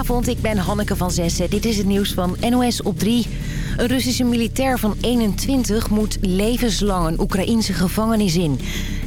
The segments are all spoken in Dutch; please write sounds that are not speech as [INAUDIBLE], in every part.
Goedenavond, ik ben Hanneke van Zessen. Dit is het nieuws van NOS op 3. Een Russische militair van 21 moet levenslang een Oekraïense gevangenis in.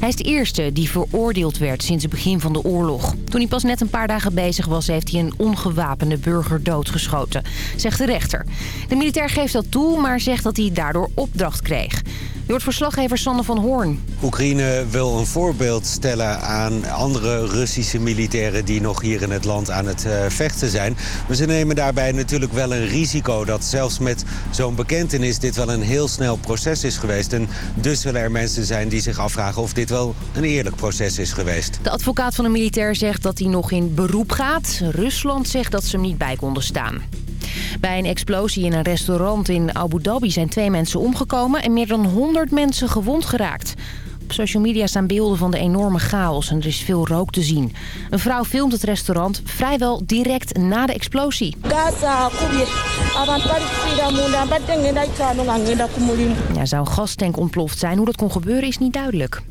Hij is de eerste die veroordeeld werd sinds het begin van de oorlog. Toen hij pas net een paar dagen bezig was, heeft hij een ongewapende burger doodgeschoten, zegt de rechter. De militair geeft dat toe, maar zegt dat hij daardoor opdracht kreeg. Je hoort verslaggever Sander van Hoorn. Oekraïne wil een voorbeeld stellen aan andere Russische militairen... die nog hier in het land aan het uh, vechten zijn. Maar ze nemen daarbij natuurlijk wel een risico... dat zelfs met zo'n bekentenis dit wel een heel snel proces is geweest. En dus zullen er mensen zijn die zich afvragen of dit wel een eerlijk proces is geweest. De advocaat van de militair zegt dat hij nog in beroep gaat. Rusland zegt dat ze hem niet bij konden staan. Bij een explosie in een restaurant in Abu Dhabi zijn twee mensen omgekomen... en meer dan 100 mensen gewond geraakt. Op social media staan beelden van de enorme chaos en er is veel rook te zien. Een vrouw filmt het restaurant vrijwel direct na de explosie. Ja, zou een gastank ontploft zijn. Hoe dat kon gebeuren is niet duidelijk.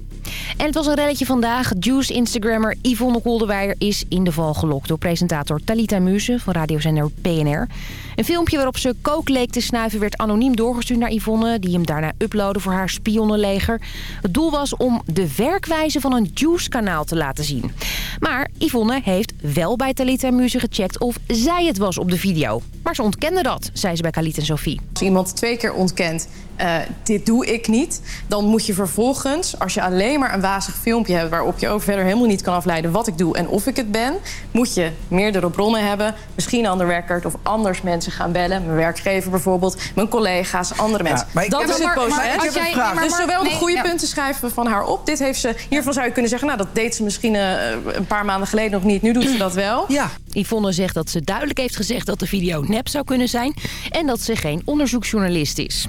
En het was een relletje vandaag. Juice-instagrammer Yvonne Kolderweijer is in de val gelokt... door presentator Talita Muse van radiozender PNR. Een filmpje waarop ze kook leek te snuiven werd anoniem doorgestuurd naar Yvonne... die hem daarna uploadde voor haar spionnenleger. Het doel was om de werkwijze van een Juice-kanaal te laten zien. Maar Yvonne heeft wel bij Talita Muse gecheckt of zij het was op de video. Maar ze ontkende dat, zei ze bij Kalit en Sophie. Als iemand twee keer ontkent, uh, dit doe ik niet... dan moet je vervolgens, als je alleen maar een wazig filmpje hebt... waarop je ook verder helemaal niet kan afleiden wat ik doe en of ik het ben... moet je meerdere bronnen hebben, misschien aan de record of anders mensen gaan bellen. Mijn werkgever bijvoorbeeld, mijn collega's, andere mensen. Ja, dat is het proces. jij, dus zowel de goede nee, punten schrijven van haar op. Dit heeft ze, hiervan zou je kunnen zeggen, nou dat deed ze misschien uh, een paar maanden geleden nog niet. Nu doet ze dat wel. [CLEARS THROAT] Ja. Yvonne zegt dat ze duidelijk heeft gezegd dat de video nep zou kunnen zijn... en dat ze geen onderzoeksjournalist is.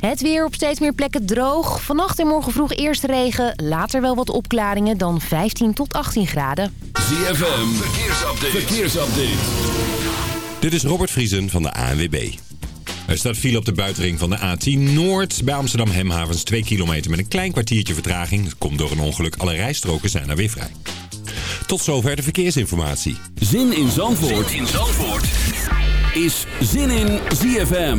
Het weer op steeds meer plekken droog. Vannacht en morgen vroeg eerst regen. Later wel wat opklaringen, dan 15 tot 18 graden. ZFM, verkeersupdate. verkeersupdate. Dit is Robert Vriesen van de ANWB. Er staat file op de buitenring van de A10 Noord. Bij Amsterdam Hemhavens 2 kilometer met een klein kwartiertje vertraging. Dat komt door een ongeluk. Alle rijstroken zijn er weer vrij. Tot zover de verkeersinformatie. Zin in Zandvoort, zin in Zandvoort. is Zin in ZFM.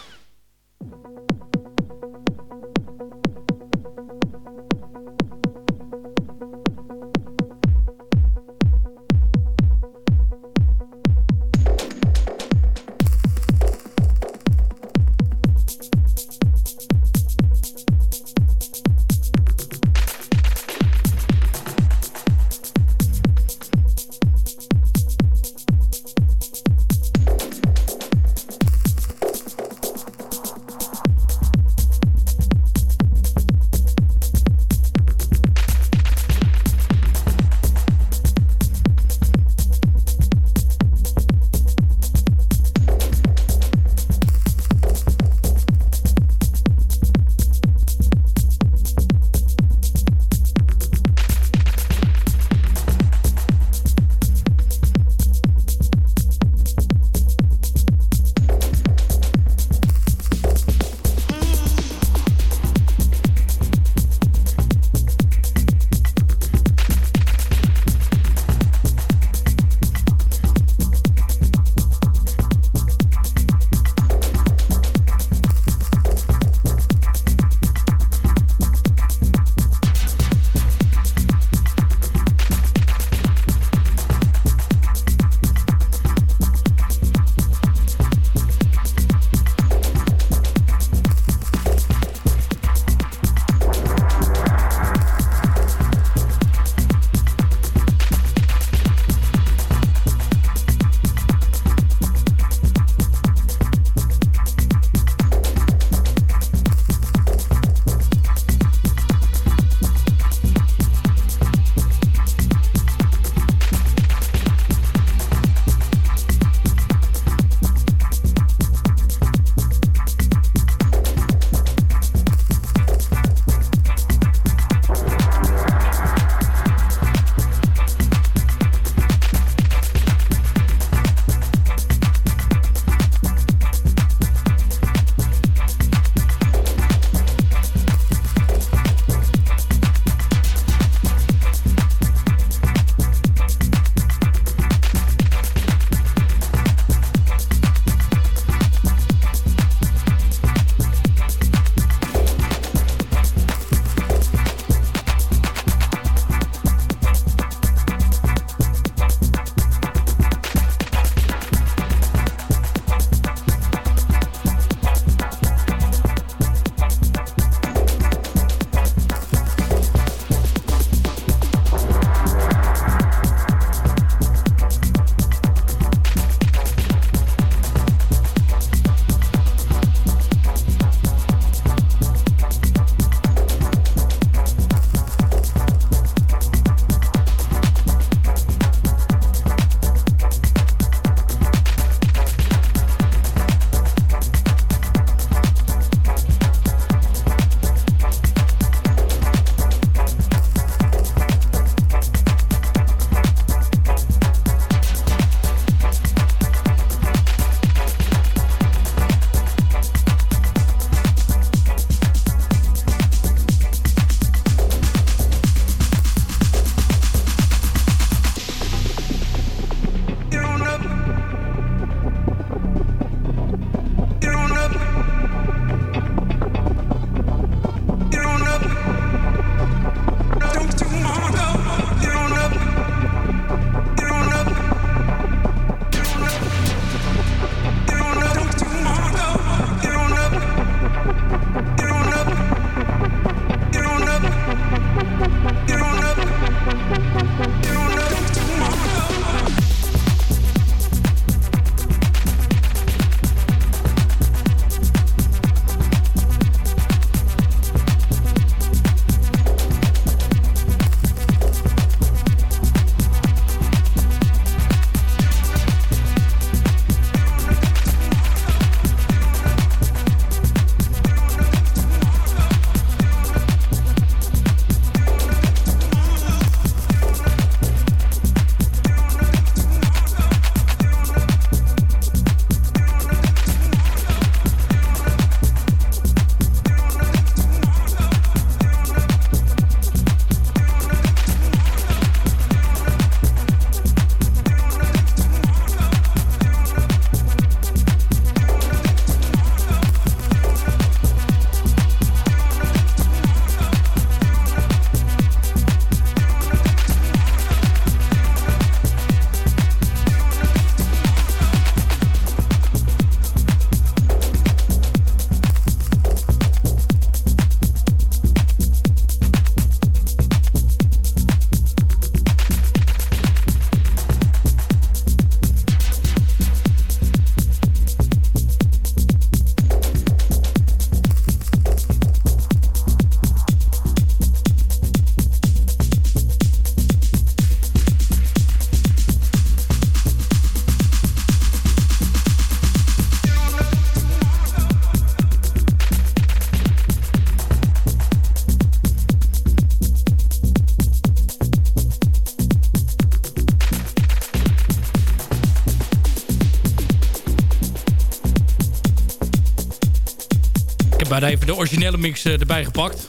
Even de originele mix erbij gepakt.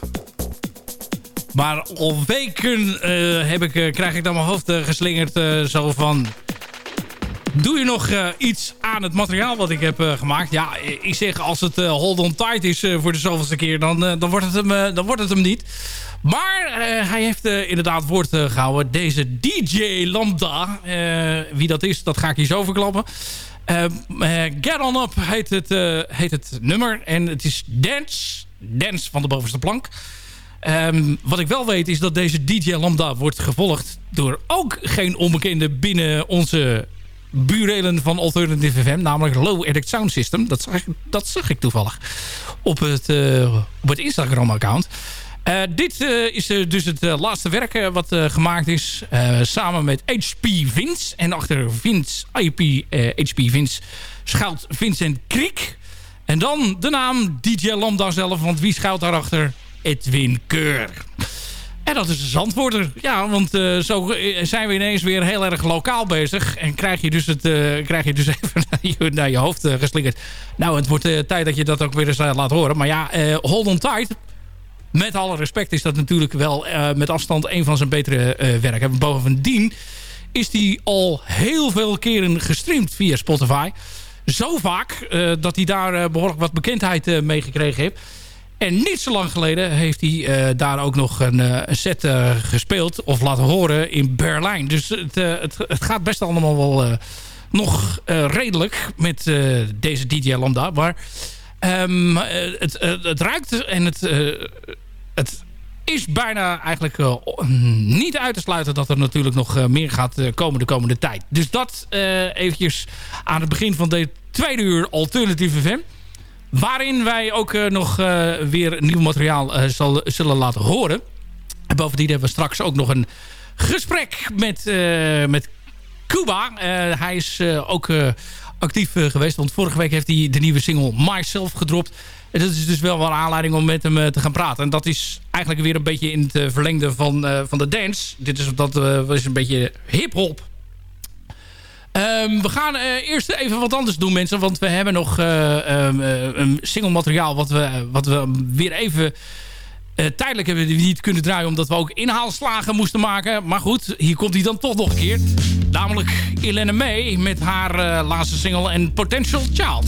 Maar al weken heb ik, krijg ik dan mijn hoofd geslingerd zo van... Doe je nog iets aan het materiaal wat ik heb gemaakt? Ja, ik zeg als het hold on tight is voor de zoveelste keer... dan, dan, wordt, het hem, dan wordt het hem niet. Maar hij heeft inderdaad woord gehouden. Deze DJ Lambda. wie dat is, dat ga ik hier zo verklappen. Get On Up heet het, heet het nummer. En het is Dance. Dance van de bovenste plank. Um, wat ik wel weet is dat deze DJ Lambda wordt gevolgd... door ook geen onbekende binnen onze burelen van Alternative FM. Namelijk Low Edit Sound System. Dat zag ik, dat zag ik toevallig op het, op het Instagram-account. Uh, dit uh, is uh, dus het laatste werk wat gemaakt is. samen met HP Vince. En achter Vince, IP HP Vince schuilt Vincent Kriek. En dan de naam DJ Lambda zelf. Want wie schuilt daarachter? Edwin Keur. En dat is de zandwoorder. Ja, want zo zijn we ineens weer heel erg lokaal bezig. En krijg je dus, het, krijg je dus [LAUGHS] even naar je, naar je hoofd geslingerd. Nou, het wordt tijd dat je dat ook weer eens laat horen. Maar ja, hold on tight met alle respect is dat natuurlijk wel uh, met afstand een van zijn betere uh, werken. Bovendien is die al heel veel keren gestreamd via Spotify. Zo vaak uh, dat hij daar behoorlijk wat bekendheid mee gekregen heeft. En niet zo lang geleden heeft hij daar ook nog een, set gespeeld of laten horen in Berlijn. Dus het, het, het gaat best allemaal wel nog redelijk met deze DJ Lambda. Maar um, het, het ruikt en het het is bijna eigenlijk uh, niet uit te sluiten dat er natuurlijk nog uh, meer gaat uh, komen de komende tijd. Dus dat eventjes aan het begin van de tweede uur Alternative FM. Waarin wij ook nog weer nieuw materiaal zullen laten horen. En bovendien hebben we straks ook nog een gesprek met, met Cuba. hij is ook actief geweest. Want vorige week heeft hij de nieuwe single Myself gedropt. En dat is dus wel wel aanleiding om met hem eh, te gaan praten. En dat is eigenlijk weer een beetje in het eh, verlengde van, uh, van de dance. Dit is, dat, is een beetje hip-hop. Um, we gaan eerst even wat anders doen, mensen. Want we hebben nog um, een single materiaal... wat we, wat we weer even... tijdelijk hebben niet kunnen draaien... omdat we ook inhaalslagen moesten maken. Maar goed, hier komt hij dan toch nog een keer. Namelijk Elena May met haar laatste single... en Potential Child.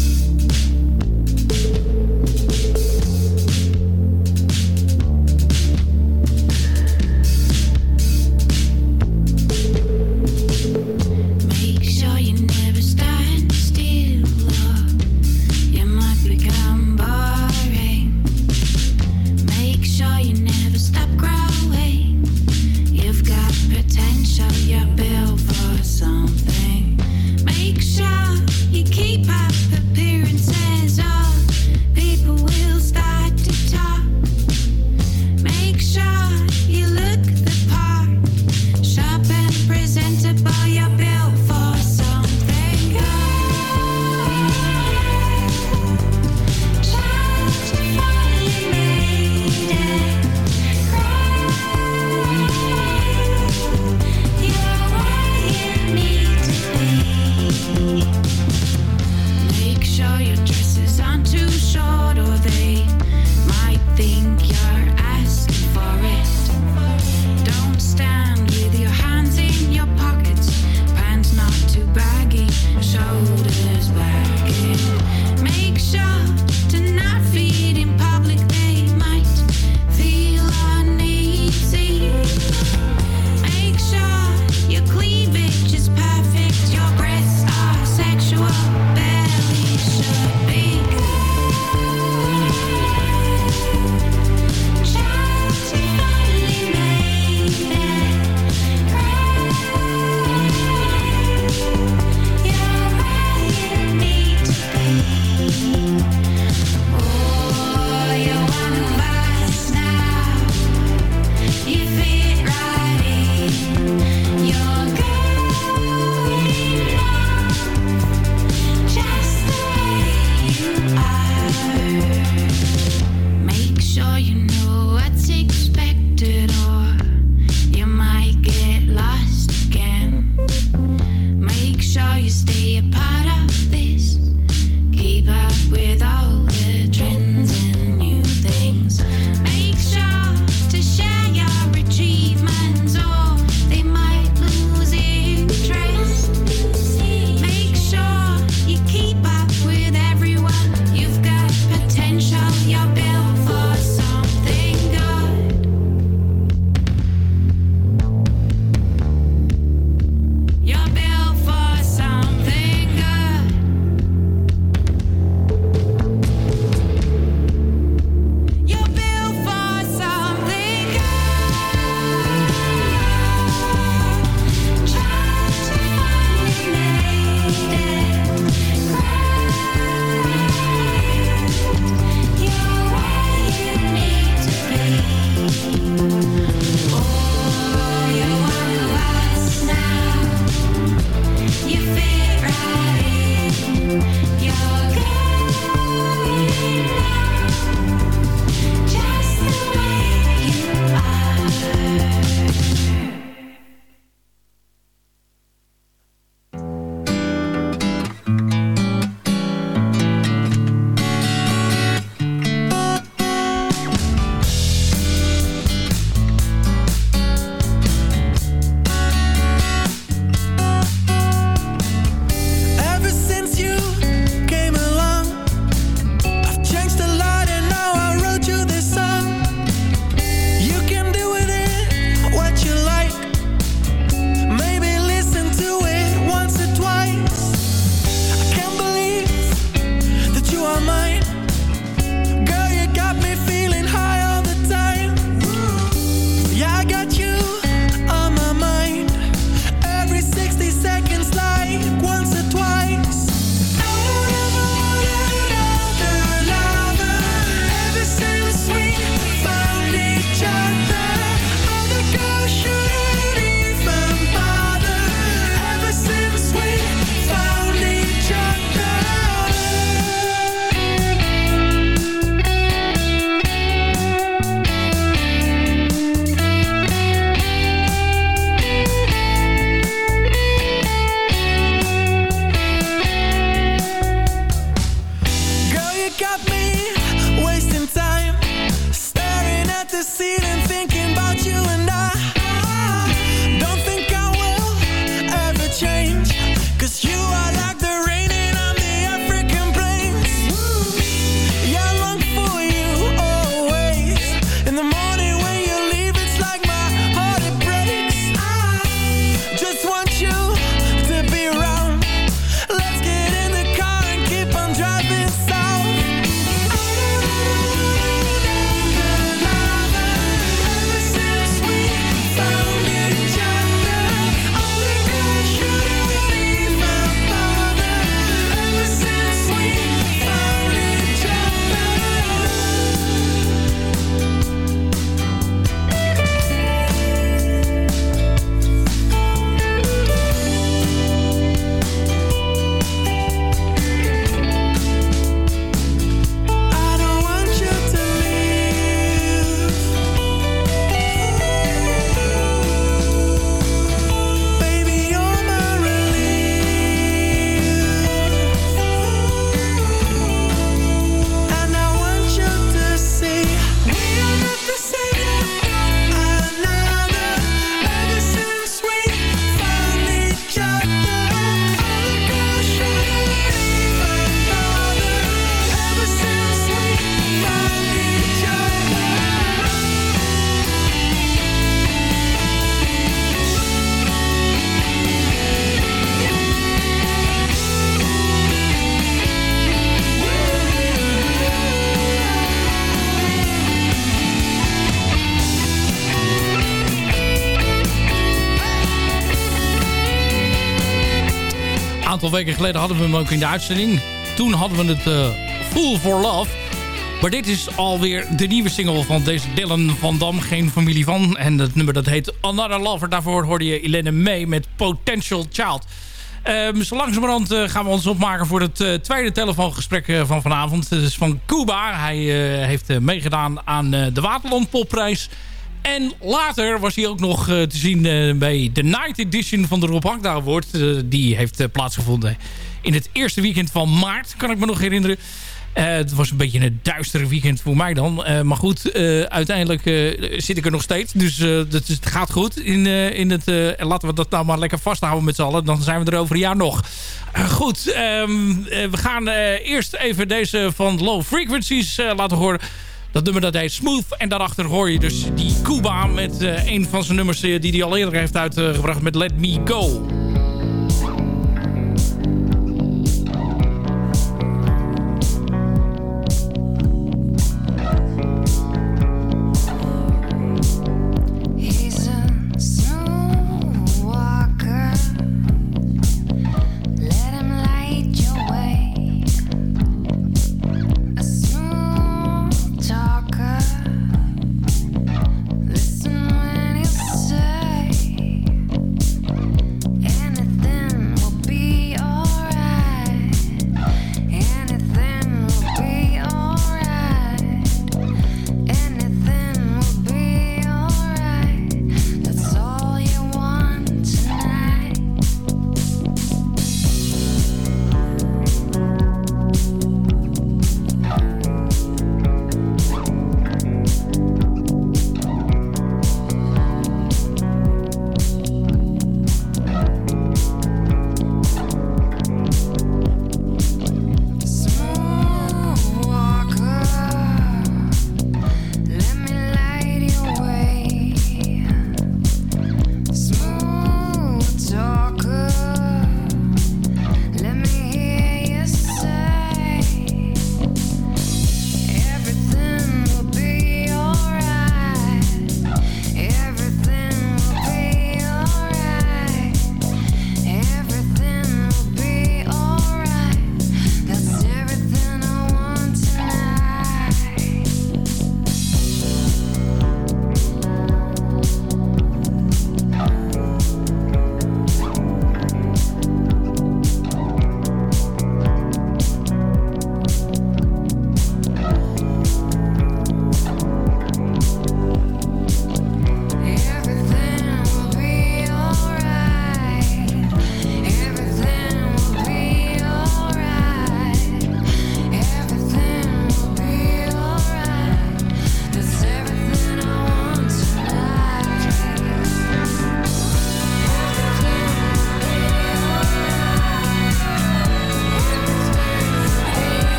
Geleden hadden we hem ook in de uitzending. Toen hadden we het uh, Fool for Love. Maar dit is alweer de nieuwe single van deze Dylan van Dam. Geen familie van. En het nummer dat heet Another Lover. Daarvoor hoorde je Elene mee met Potential Child. Um, zo langzamerhand uh, gaan we ons opmaken voor het uh, tweede telefoongesprek van vanavond. Het is van Cuba. Hij heeft meegedaan aan de Waterland Popprijs. En later was hij ook nog te zien bij de Night Edition van de Rob Hakda Award. die heeft plaatsgevonden in het eerste weekend van maart, kan ik me nog herinneren. Het was een beetje een duistere weekend voor mij dan. Maar goed, uiteindelijk zit ik er nog steeds. Dus het, gaat goed. In, in het, laten we dat nou maar lekker vasthouden met z'n allen. Dan zijn we er over een jaar nog. goed, um, we gaan eerst even deze van Low Frequencies laten horen. Dat nummer dat heet Smooth. En daarachter hoor je dus die Cuba met een van zijn nummers die hij al eerder heeft uitgebracht met Let Me Go.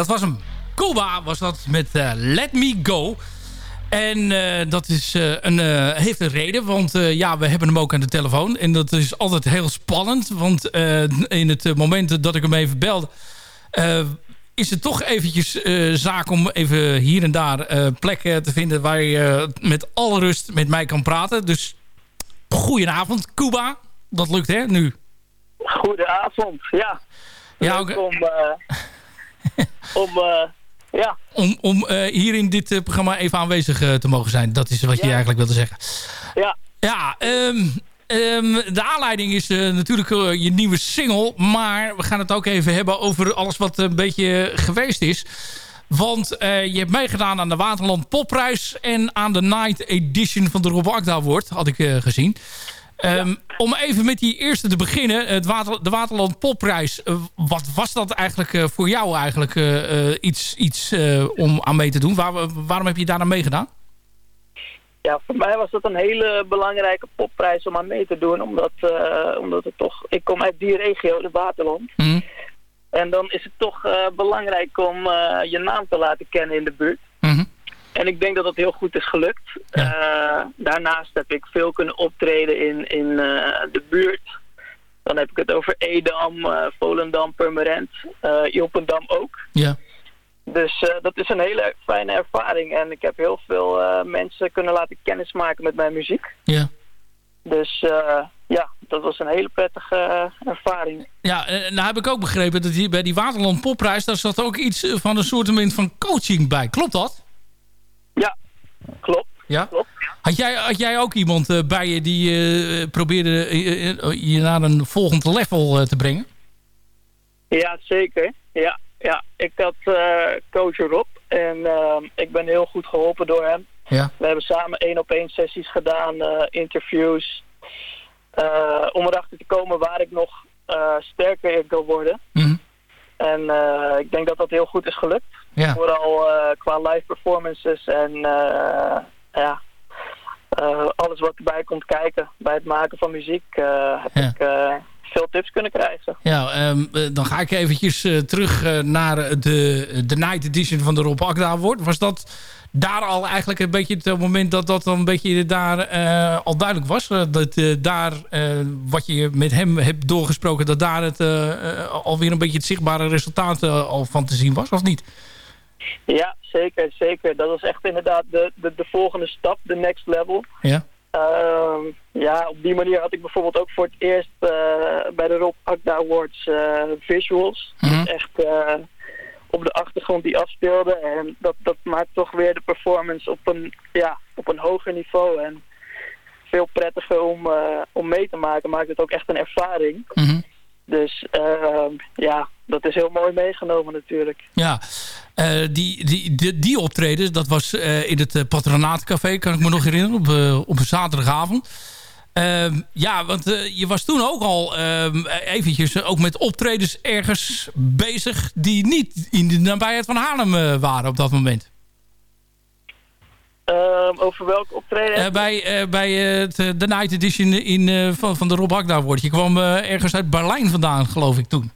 Dat was hem. Cuba was dat met eh, Let Me Go. En eh, dat is, eh, een, heeft een reden, want ja, we hebben hem ook aan de telefoon. En dat is altijd heel spannend, want in het moment dat ik hem even belde... is het toch eventjes zaak om even hier en daar plekken te vinden... waar je met alle rust met mij kan praten. Dus goedenavond, Cuba. Dat lukt hè, nu? Goedenavond, ja. Ja, om, eh, [LAUGHS] om eh, ja, Om, om eh, hier in dit eh, programma even aanwezig te mogen zijn. Dat is wat je eigenlijk wilde zeggen. ja, Ja, ehm, ehm, de aanleiding is natuurlijk je nieuwe single. Maar we gaan het ook even hebben over alles wat een beetje geweest is. Want je hebt meegedaan aan de Waterland Popprijs... en aan de Night Edition van de Rob Akda Award, had ik eh, Ehm, Om even met die eerste te beginnen. Het Water, de Waterland Popprijs. eh, wat was dat eigenlijk eh, voor jou eigenlijk eh, iets, iets om aan mee te doen? Waar, waarom heb je daar aan meegedaan? ja, voor mij was dat een hele belangrijke popprijs om aan mee te doen. Omdat, omdat het toch, ik kom uit die regio, de Waterland. Mhm. En dan is het toch belangrijk om je naam te laten kennen in de buurt. En ik denk dat dat heel goed is gelukt. Eh, daarnaast heb ik veel kunnen optreden in, in eh, de buurt. Dan heb ik het over Edam, eh, Volendam, Purmerend, Ilpendam ook. Ja. Dus dat is een hele fijne ervaring. En ik heb heel veel mensen kunnen laten kennismaken met mijn muziek. Ja. Dus ja, dat was een hele prettige ervaring. Ja, en nou heb ik ook begrepen dat die, bij die Waterland Popprijs... daar zat ook iets van een soort van coaching bij. Klopt dat? Klopt. Ja? klopt. Had jij, had jij ook iemand bij je die probeerde je naar een volgend level te brengen? Ja, zeker. Ja, ja. ik had coach Rob en ik ben heel goed geholpen door hem. Ja. We hebben samen één op één sessies gedaan, interviews. om erachter te komen waar ik nog sterker in wil worden. Mhm. En ik denk dat dat heel goed is gelukt. Ja. Vooral qua live performances en ja, alles wat erbij komt kijken bij het maken van muziek heb Ja. ik veel tips kunnen krijgen. Ja, ehm, eh, dan ga ik eventjes eh, terug eh, naar de, de Night Edition van de Rob Akda Award. Was dat daar al eigenlijk een beetje het moment dat dat dan een beetje daar eh, al duidelijk was? Eh, dat eh, daar, eh, wat je met hem hebt doorgesproken, dat daar het eh, eh, alweer een beetje het zichtbare resultaat eh, al van te zien was, of niet? Ja, zeker, zeker. Dat was echt inderdaad de, de, de volgende stap, de next level. Ja. Ehm, ja, op die manier had ik bijvoorbeeld ook voor het eerst eh, bij de Rob Akda Awards eh, visuals. Dus echt eh, op de achtergrond die afspeelden. En dat, dat maakt toch weer de performance op een, ja, op een hoger niveau. En veel prettiger om, om mee te maken. Maakt het ook echt een ervaring. Mhm. Dus ehm, ja, dat is heel mooi meegenomen natuurlijk. Ja, Eh, die, die, die, dat was eh, in het eh, Patronaatcafé, kan ik me nog herinneren, op, op een zaterdagavond. Ehm, ja, want je was toen ook al ehm, eventjes ook met optredens ergens bezig... die niet in de nabijheid van Haarlem waren op dat moment. Ehm, over welk optreden? Eh, bij eh, bij eh, het, de Night Edition in, van, van de Rob Hakda Award. Je kwam ergens uit Berlijn vandaan, geloof ik, toen.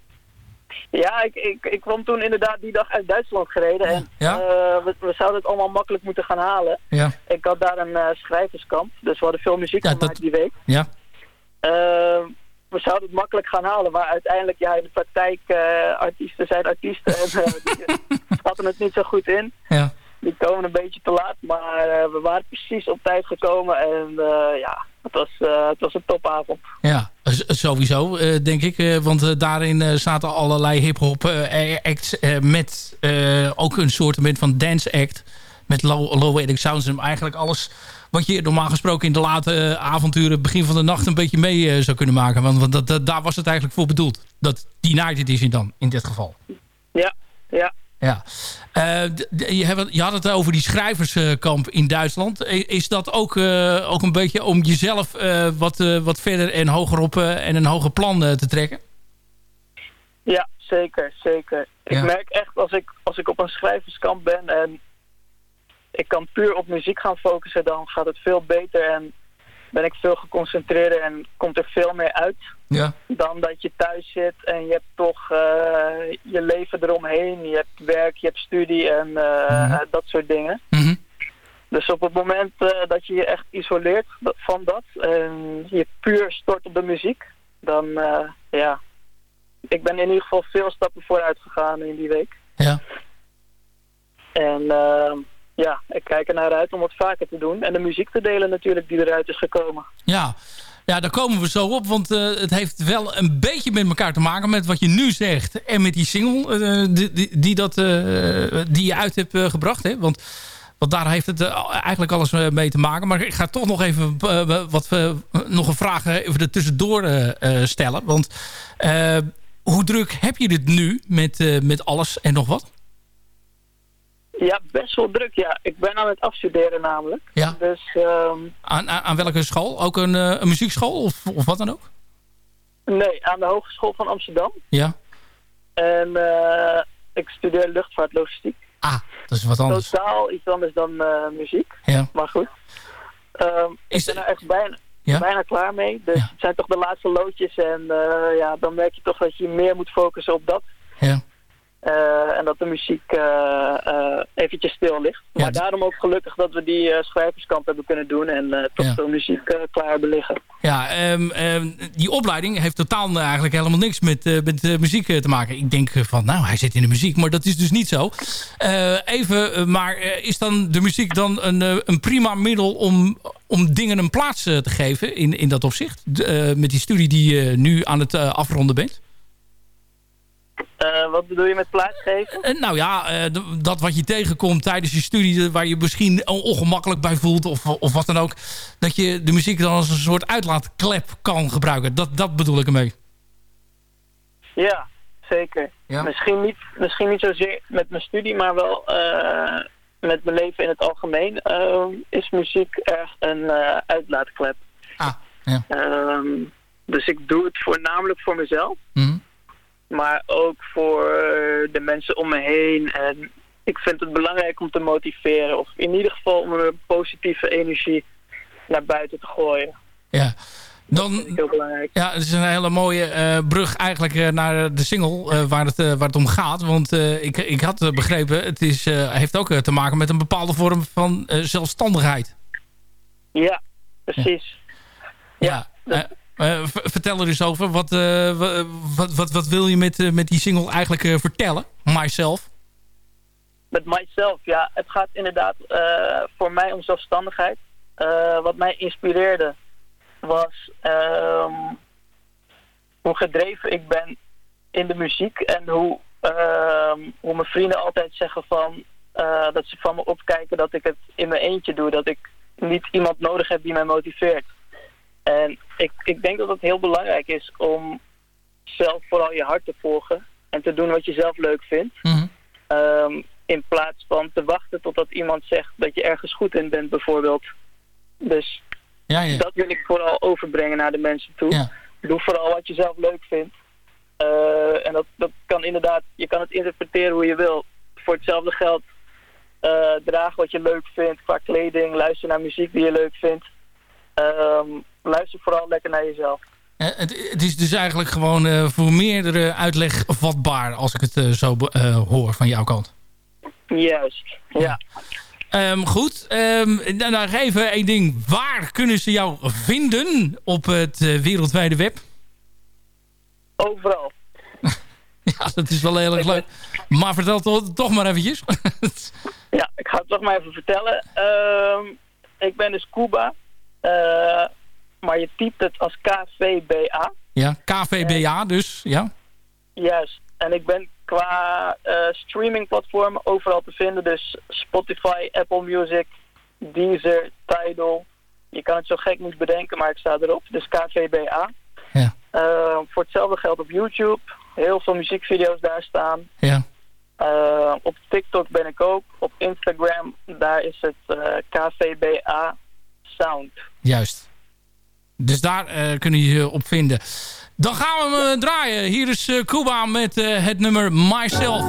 Ja, ik, ik, ik kwam toen inderdaad die dag uit Duitsland gereden. En Ja? we, we zouden het allemaal makkelijk moeten gaan halen. Ja, Ik had daar een schrijverskamp, dus we hadden veel muziek Ja, gemaakt dat- die week. ja. Ehm, we zouden het makkelijk gaan halen, maar uiteindelijk, ja, in de praktijk, artiesten zijn artiesten en [LAUGHS] die schatten het niet zo goed in. ja. Die komen een beetje te laat, maar eh, we waren precies op tijd gekomen en eh, ja, het was, eh, het was een topavond. Ja, sowieso, denk ik. want daarin zaten allerlei hip-hop acts met ook een soort van dance act. Met low, low edic sounds en eigenlijk alles wat je normaal gesproken in de late avonturen begin van de nacht een beetje mee zou kunnen maken. Want, want dat, dat- daar was het eigenlijk voor bedoeld. Dat die Night Edition dan, in dit geval. Ja, ja. Ja. Eh, je, hebt je had het over die schrijverskamp in Duitsland. Is dat ook, eh, ook een beetje om jezelf eh, wat, wat verder en hoger op en een hoger plan te trekken? Ja, zeker, zeker. Ja. Ik merk echt als ik, als ik op een schrijverskamp ben en ik kan puur op muziek gaan focussen, dan gaat het veel beter en ben ik veel geconcentreerder en komt er veel meer uit Ja. dan dat je thuis zit en je hebt toch eh, je leven eromheen. Je hebt werk, je hebt studie en eh, Mhm. dat soort dingen. Mhm. Dus op het moment eh, dat je je echt isoleert van dat en je puur stort op de muziek, dan ja, ik ben in ieder geval veel stappen vooruit gegaan in die week. Ja. En ja, ik kijk er naar uit om wat vaker te doen en de muziek te delen natuurlijk die eruit is gekomen. Ja. Ja, daar komen we zo op. Want eh, het heeft wel een beetje met elkaar te maken met wat je nu zegt. En met die single eh, die, die, dat, eh, die je uit hebt gebracht. Hè? Want, want daar heeft het eigenlijk alles mee te maken. Maar ik ga toch nog even wat, nog een vraag even er tussendoor stellen. Want hoe druk heb je dit nu met, met alles en nog wat? Ja, best wel druk. Ja, ik ben aan het afstuderen namelijk. Ja. Dus ehm, Aan, aan, welke school? Ook een, eh, een muziekschool of, of wat dan ook? nee, aan de Hogeschool van Amsterdam. Ja. En eh, ik studeer luchtvaartlogistiek. Ah, dat is wat anders. Totaal iets anders dan eh, muziek. Ja. Maar goed. Ehm, Is ik ben er echt bijna, Ja? bijna klaar mee. Dus Ja. het zijn toch de laatste loodjes. En ja, dan merk je toch dat je meer moet focussen op dat. Eh, en dat de muziek eh, eh, eventjes stil ligt. Ja, maar daarom ook gelukkig dat we die schrijverskamp hebben kunnen doen. En toch Ja. veel muziek klaar hebben liggen. Ja, ehm, ehm, die opleiding heeft totaal eigenlijk helemaal niks met, met muziek te maken. Ik denk van, nou, hij zit in de muziek, maar dat is dus niet zo. Even, maar is dan de muziek dan een, een prima middel om, om dingen een plaats te geven in, in dat opzicht? Met die studie die je nu aan het afronden bent? Uh, wat bedoel je met plaatsgeven? Uh, nou ja, uh, dat wat je tegenkomt tijdens je studie... waar je misschien ongemakkelijk bij voelt of, of wat dan ook... dat je de muziek dan als een soort uitlaatklep kan gebruiken. Dat, dat bedoel ik ermee. Ja, zeker. Ja? Misschien, niet, misschien niet zozeer met mijn studie... maar wel met mijn leven in het algemeen... is muziek erg een uitlaatklep. Ah, ja. Ehm, dus ik doe het voornamelijk voor mezelf. Mm maar ook voor de mensen om me heen. En ik vind het belangrijk om te motiveren. Of in ieder geval om een positieve energie naar buiten te gooien. Ja. Dan, heel belangrijk. Ja, het is een hele mooie uh, brug eigenlijk uh, naar de single uh, waar, het, waar het om gaat. Want ik, ik had begrepen, het is, heeft ook te maken met een bepaalde vorm van zelfstandigheid. Ja, precies. Ja, ja uh, vertel er eens over. Wat, uh, wat, wat, wat, wil je met, uh, met die single eigenlijk vertellen? Myself. Met Myself, ja. Het gaat inderdaad voor mij om zelfstandigheid. wat mij inspireerde was ehm, hoe gedreven ik ben in de muziek. En hoe, ehm, hoe mijn vrienden altijd zeggen van... dat ze van me opkijken dat ik het in mijn eentje doe. Dat ik niet iemand nodig heb die mij motiveert. En ik, ik denk dat het heel belangrijk is om zelf vooral je hart te volgen. En te doen wat je zelf leuk vindt. Mhm. Ehm, in plaats van te wachten totdat iemand zegt dat je ergens goed in bent bijvoorbeeld. Dus ja, ja. dat wil ik vooral overbrengen naar de mensen toe. Ja. Doe vooral wat je zelf leuk vindt. Uh, en dat, dat kan inderdaad, je kan het interpreteren hoe je wil. Voor hetzelfde geld uh, draag wat je leuk vindt qua kleding, luister naar muziek die je leuk vindt. Um, luister vooral lekker naar jezelf. Uh, het, het, is dus eigenlijk gewoon uh, voor meerdere uitleg vatbaar... als ik het uh, zo hoor van jouw kant. Juist, ja. Um, goed, um, dan nog even één ding. Waar kunnen ze jou vinden op het wereldwijde web? Overal. [LAUGHS] ja, dat is wel heel erg leuk. Maar vertel toch, toch maar eventjes. [LAUGHS] ja, ik ga het toch maar even vertellen. Um, ik ben dus Cuba maar je typt het als KVBA. Ja, KVBA dus, ja. Juist. En ik ben qua uh, streamingplatformen overal te vinden. Dus Spotify, Apple Music, Deezer, Tidal. Je kan het zo gek niet bedenken, maar ik sta erop. Dus KVBA. Ja. Uh, voor hetzelfde geld op YouTube. Heel veel muziekvideo's daar staan. Ja. Uh, op TikTok ben ik ook. Op Instagram, daar is het KVBA Sound. Juist. Dus daar uh, kunnen je je op vinden. Dan gaan we hem draaien. Hier is Cuba met het nummer Myself.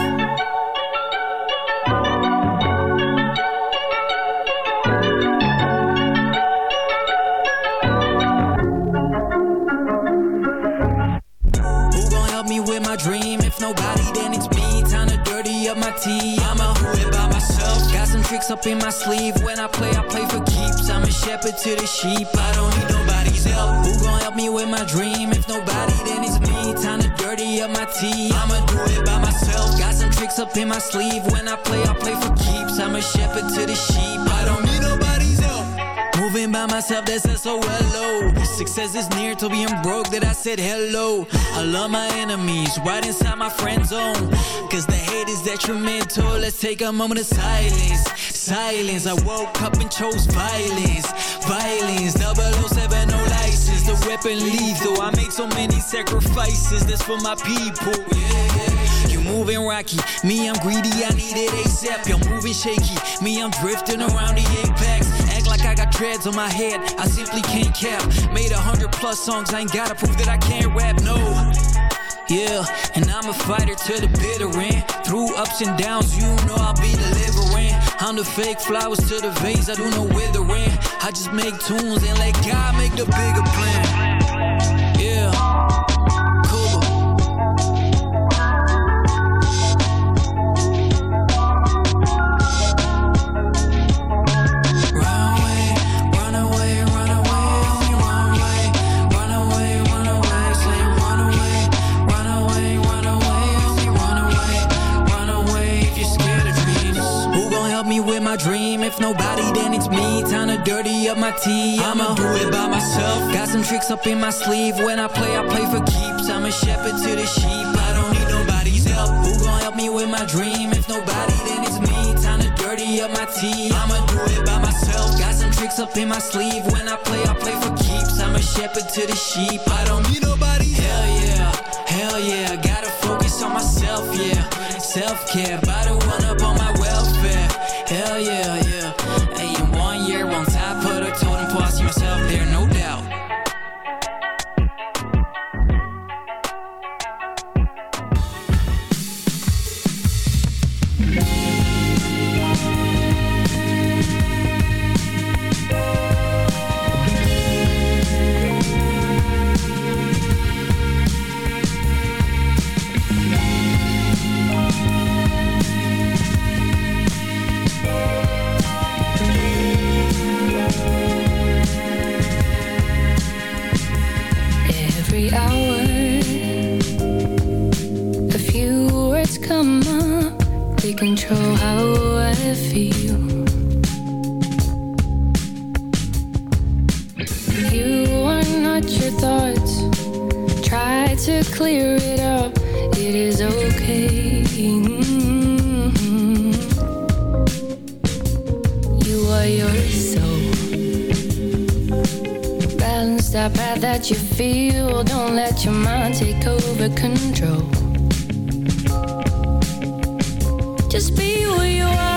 Dirty my tea. Myself. Up in my sleeve. When I play, I play for keeps. I'm a shepherd to the sheep. I don't help. Who gon' help me with my dream? If nobody, then it's me. Time to dirty up my tea. I'ma do it by myself. Got some tricks up in my sleeve. When I play, I play for keeps. I'm a shepherd to the sheep. I don't. Moving by myself, that's SOLO. Success is near to being broke, that I said hello. I love my enemies, right inside my friend zone. Cause the hate is detrimental. Let's take a moment of silence. Silence, I woke up and chose violence. Violence, 007, no license. The weapon lethal. I make so many sacrifices, that's for my people. Yeah, moving rocky, me, I'm greedy, I need it ASAP. You're moving shaky, me, I'm drifting around the apex. Got dreads on my head, I simply can't cap. Made a hundred plus songs, I ain't gotta prove that I can't rap, no. Yeah, and I'm a fighter to the bitter end. Through ups and downs, you know I'll be delivering. I'm the fake flowers to the vase, I do no withering. I just make tunes and let God make the bigger plan. Dirty up my tea. I'ma do it by myself. Got some tricks up in my sleeve. When I play, I play for keeps. I'm a shepherd to the sheep. I don't need nobody's help. Who gon' help me with my dream. If nobody, then it's me. Time to dirty up my tea. I'ma do it by myself. Got some tricks up in my sleeve. When I play, I play for keeps. I'm a shepherd to the sheep. I don't need nobody. Hell yeah, hell yeah. Gotta focus on myself, yeah. Self care, by the that bad that you feel. Don't let your mind take over control. Just be who you are.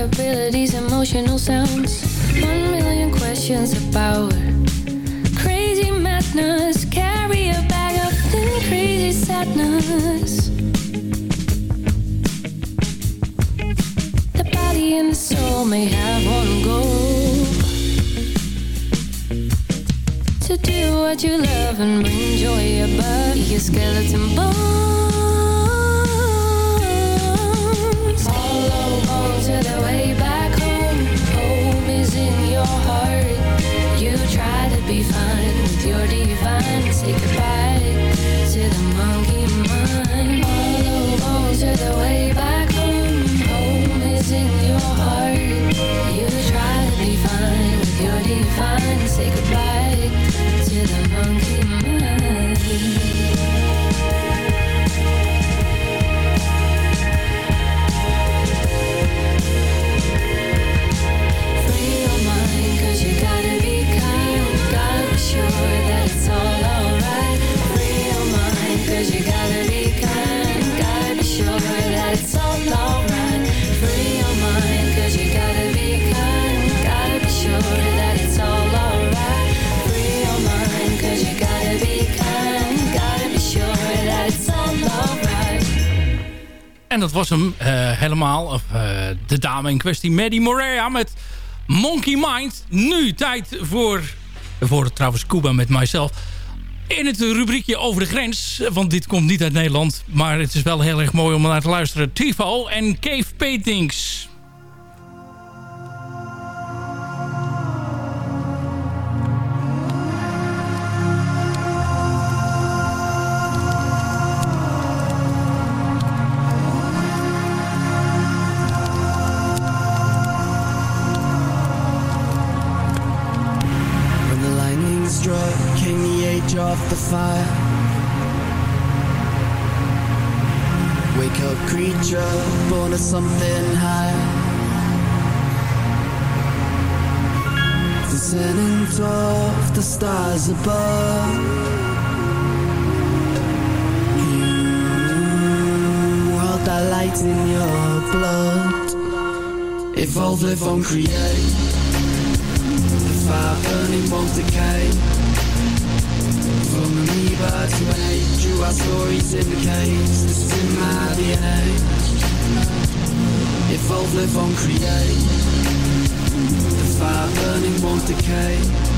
Abilities, emotional sounds. One million questions about crazy madness. Carry a bag of thin, crazy sadness. The body and the soul may have one goal to do what you love and bring joy above your skeleton bones. Say goodbye to the monkey En dat was hem eh, helemaal. Of, eh, de dame in kwestie, Maddie Morea met Monkey Mind. Nu tijd voor, voor trouwens Cuba met Myself. In het rubriekje over de grens. Want dit komt niet uit Nederland. Maar het is wel heel erg mooi om naar te luisteren. Tifo en Cave Paintings. The above. You hold that light in your blood. Evolve, live on, create. The fire burning won't decay. From amoeba to age, you our stories in the caves. This is in my DNA. Evolve, live on, create. The fire burning won't decay.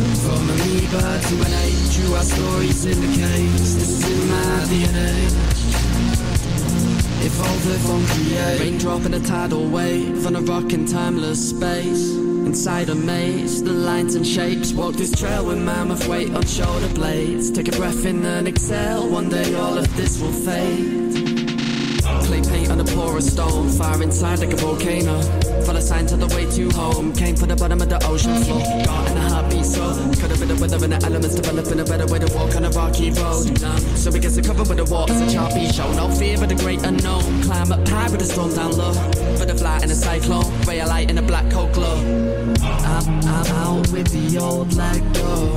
From a amoeba to an age, Drew our stories in the caves. This is in my DNA. Evolve, on, create. Raindrop in a tidal wave on a rock in timeless space. Inside a maze, the lines and shapes walk this trail with mammoth weight on shoulder blades. Take a breath in and exhale. One day all of this will fade. On a stone, fire inside like a volcano. Follow signs to the way to home. Came from the bottom of the ocean floor. Got in a heartbeat, so could have been the weather and the elements developing a better way to walk on a rocky road. Nah, so we get to cover with the walks, a choppy show. No fear of the great unknown. Climb up high with the storm down low. Butterfly in a cyclone, ray of light in a black coat glow. I'm, I'm out with the old let go.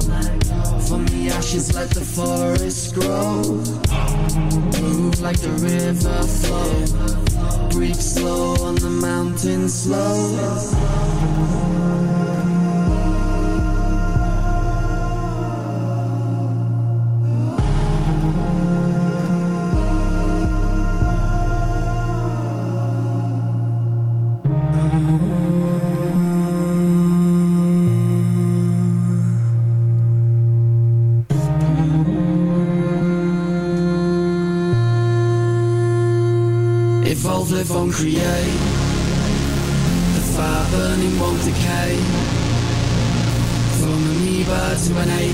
From the ashes, let the forest grow. Move like the river flow. Breathe slow on the mountain slow.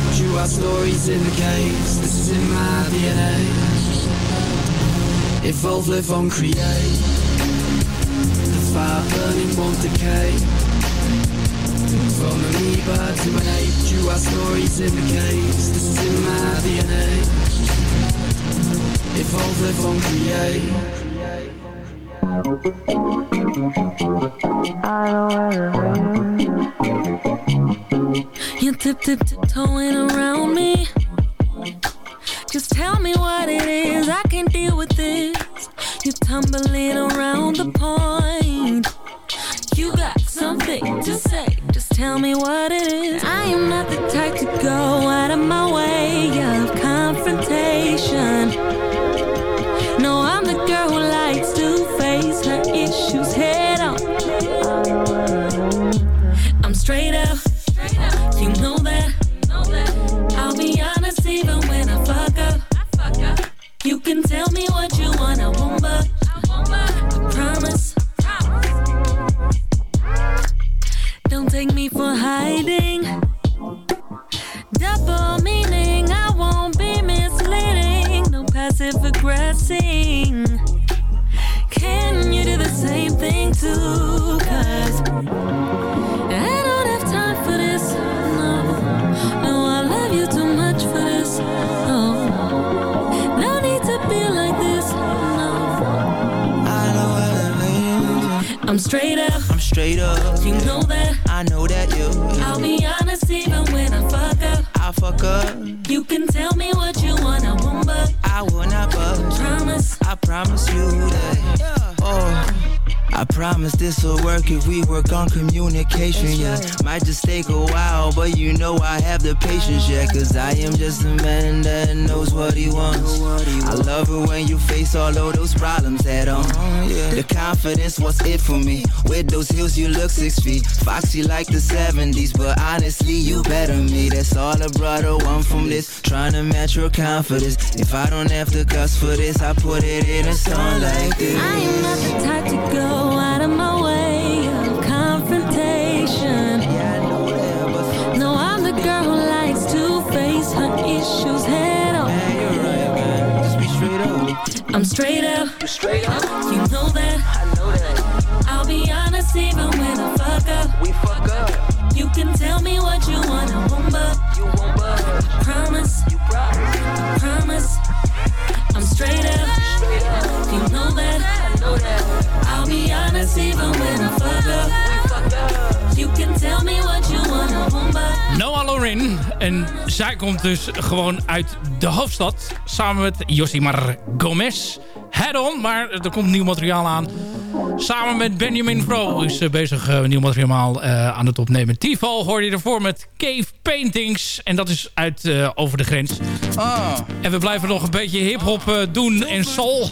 An you our stories in the caves. This is in my DNA. Evolve, live on, create. The fire burning won't decay. From amoeba to an ape, you our stories in the caves. This is in my DNA. Evolve, live on, create. You tip tip around me. Just tell me what it is. I can deal with this. You're tumbling around the point. You got something to say. Just tell me what it is. I am not the type to go out of my way of confrontation. I'm straight up. You know that. I'll be honest even when I fuck up. You can tell me what you want, I won't but I promise. Don't take me for hiding. Double meaning, I won't be misleading. No passive aggressing. Can you do the same thing too? I'm straight up. I'm straight up. You know that. I know that you. I'll be honest even when I fuck up. I fuck up. You can tell me what you want, I won't but I will not budge. promise. I promise you that. I promise this will work if we work on communication, yeah. Might just take a while, but you know I have the patience, yeah. Cause I am just a man that knows what he wants. I love it when you face all of those problems head on. Uh-huh, the confidence was it for me. With those heels, you look six feet. Foxy like the 70s, but honestly, you better me. That's all I brought a brother want from this. Trying to match your confidence. If I don't have to cuss for this, I put it in a song like this. I am not the type to go out of my way of confrontation. No, I'm the girl who likes to face her issues head on. I'm straight up. You know that. I'll be honest even when I fuck up. We fuck up. You can tell me what you want, I won't but You won't budge. promise. Promise. I'm straight up. You can tell me what you Noah Lorin. En zij komt dus gewoon uit de hoofdstad. Samen met Josimar Gomez. Head on, maar er komt nieuw materiaal aan. Samen met Benjamin Vro is uh, bezig uh, nieuw materiaal uh, aan het opnemen. Tivo hoorde je ervoor met Cave Paintings. En dat is uit over de grens. Ah. En we blijven nog een beetje hiphop doen en soul.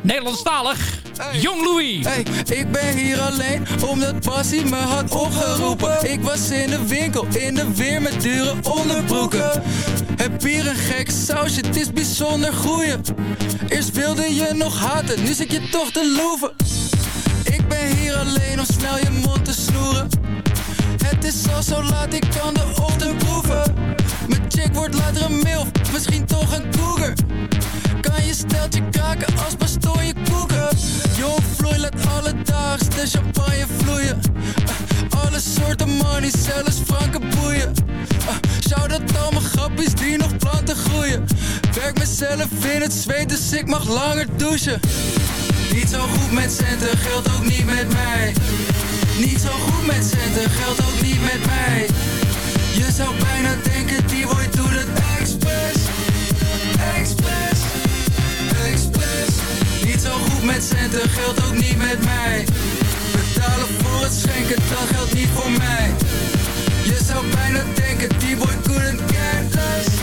Nederlandstalig. Hey. Jong Louis. Hey, ik ben hier alleen omdat Passie me had opgeroepen. Ik was in de winkel, in de weer met dure onderbroeken. Heb hier een gek sausje, het is bijzonder groeien. Eerst wilde je nog haten, nu zit je toch te loeven. Ik ben hier alleen om snel je mond te snoeren. Het is al zo laat, ik kan de ochtend proeven. Mijn chick wordt later een milf, misschien toch een cougar. Kan je steltje kraken als pastoor je koeken. Jong vloei laat alledaags de champagne vloeien. Uh, alle soorten money, zelfs franke boeien. Uh, Shout dat al mijn grappies die nog planten groeien. Werk mezelf in het zweet, dus ik mag langer douchen. Niet zo goed met centen, geldt ook niet met mij. Niet zo goed met centen, geldt ook niet met mij. Je zou bijna denken, die boy doet het expres. Expres, expres. Niet zo goed met centen, geldt ook niet met mij. Betalen voor het schenken, dat geldt niet voor mij. Je zou bijna denken, die couldn't care less.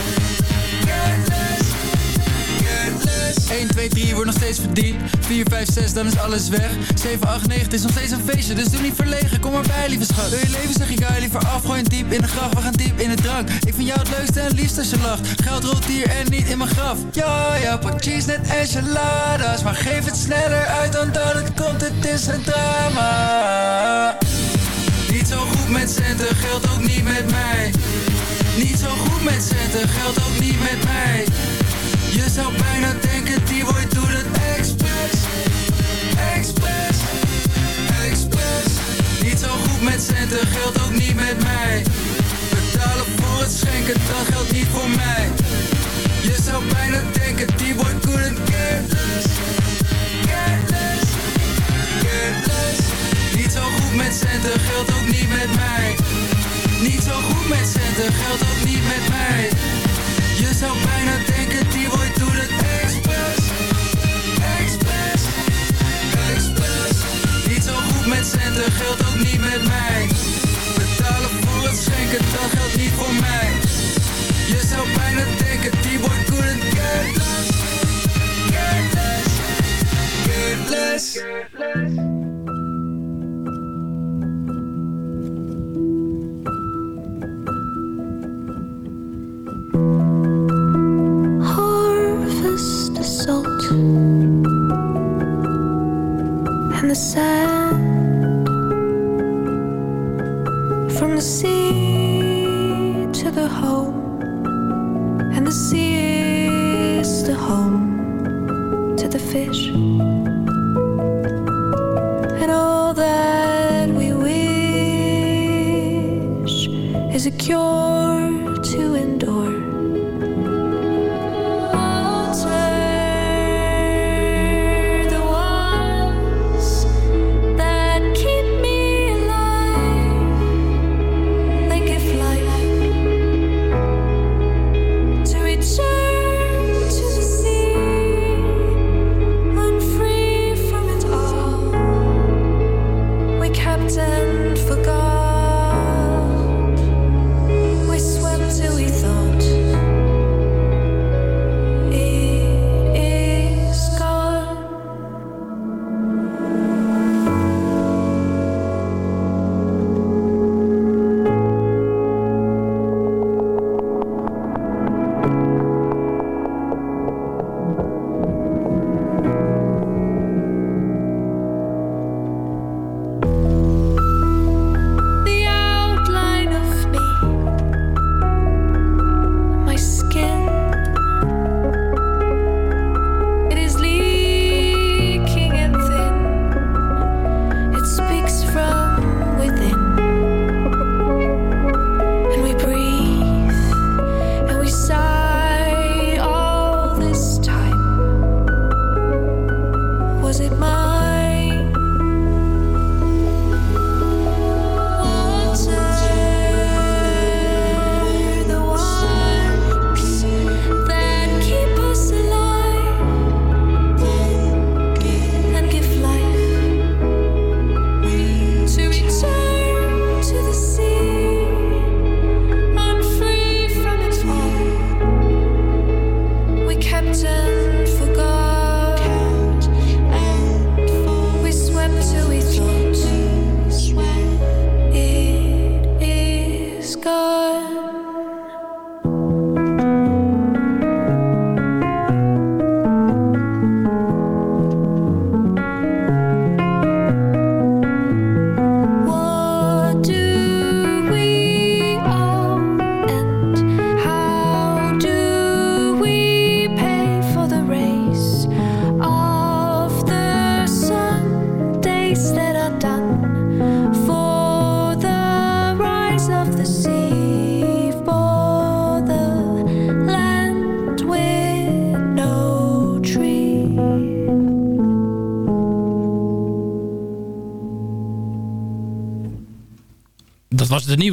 1, 2, 3 wordt nog steeds verdiend. 4, 5, 6, dan is alles weg. 7, 8, 9, is nog steeds een feestje Dus doe niet verlegen, kom maar bij lieve schat. Wil je leven zeg ik je liever afgooien diep in de graf We gaan diep in de drank. Ik vind jou het leukste en liefst als je lacht. Geld rolt hier en niet in mijn graf. Ja, ja, pak cheese net enchiladas Maar geef het sneller uit dan dat het komt. Het is een drama. Niet zo goed met centen, geldt ook niet met mij. Niet zo goed met centen, geldt ook niet met mij je zou bijna denken, die boy doet het expres Expres, expres Niet zo goed met centen, geldt ook niet met mij. Betalen voor het schenken, dat geldt niet voor mij. Je zou bijna denken, die boy couldn't care less Careless, careless Niet zo goed met centen, geldt ook niet met mij. Niet zo goed met centen, geldt ook niet met mij je zou bijna denken, die boy doet het expres Expres, expres Niet zo goed met centen, geldt ook niet met mij. Betalen voor het schenken, dat geldt niet voor mij. Je zou bijna denken, die Care less, care less, 些。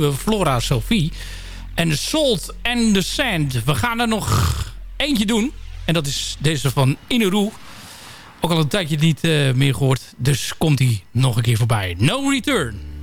Flora Sophie. En Salt and the Sand. We gaan er nog eentje doen. En dat is deze van Ineru. Ook al een tijdje niet uh, meer gehoord. Dus komt hij nog een keer voorbij. No Return.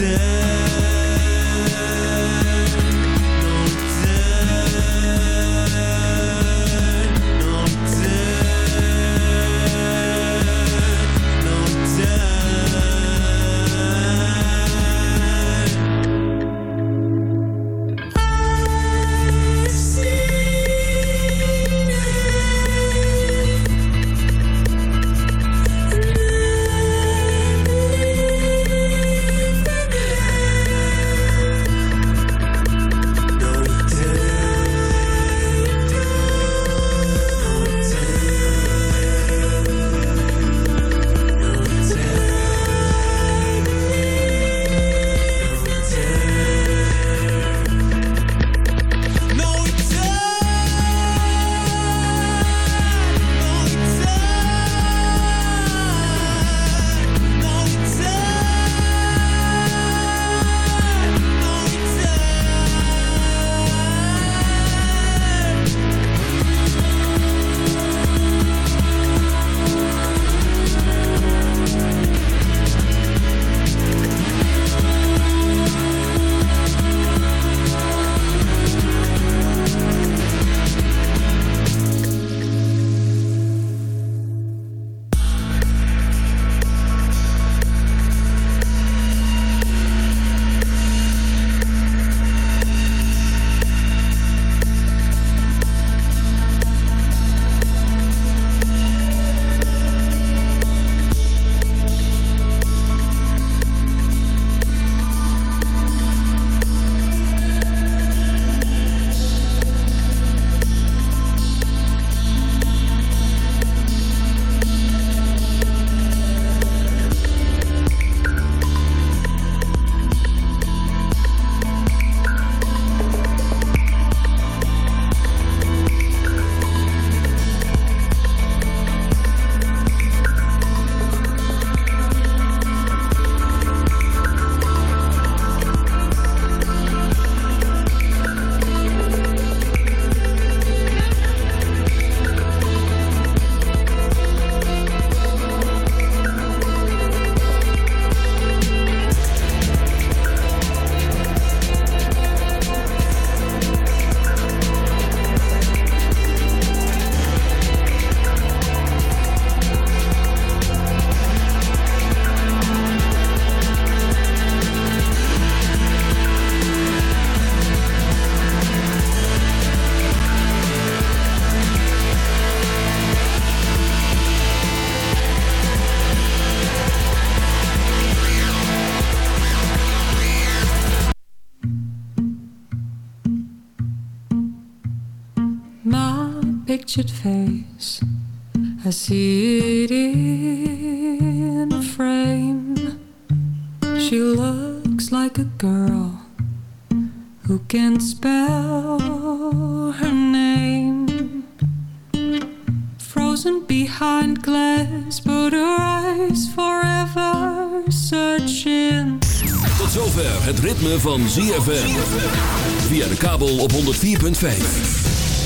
distance pictured face. I see in a frame. She looks like a girl who can spell her name. Frozen behind glass, but her eyes forever searching. Tot zover het ritme van ZFM. Via de kabel op 104.5.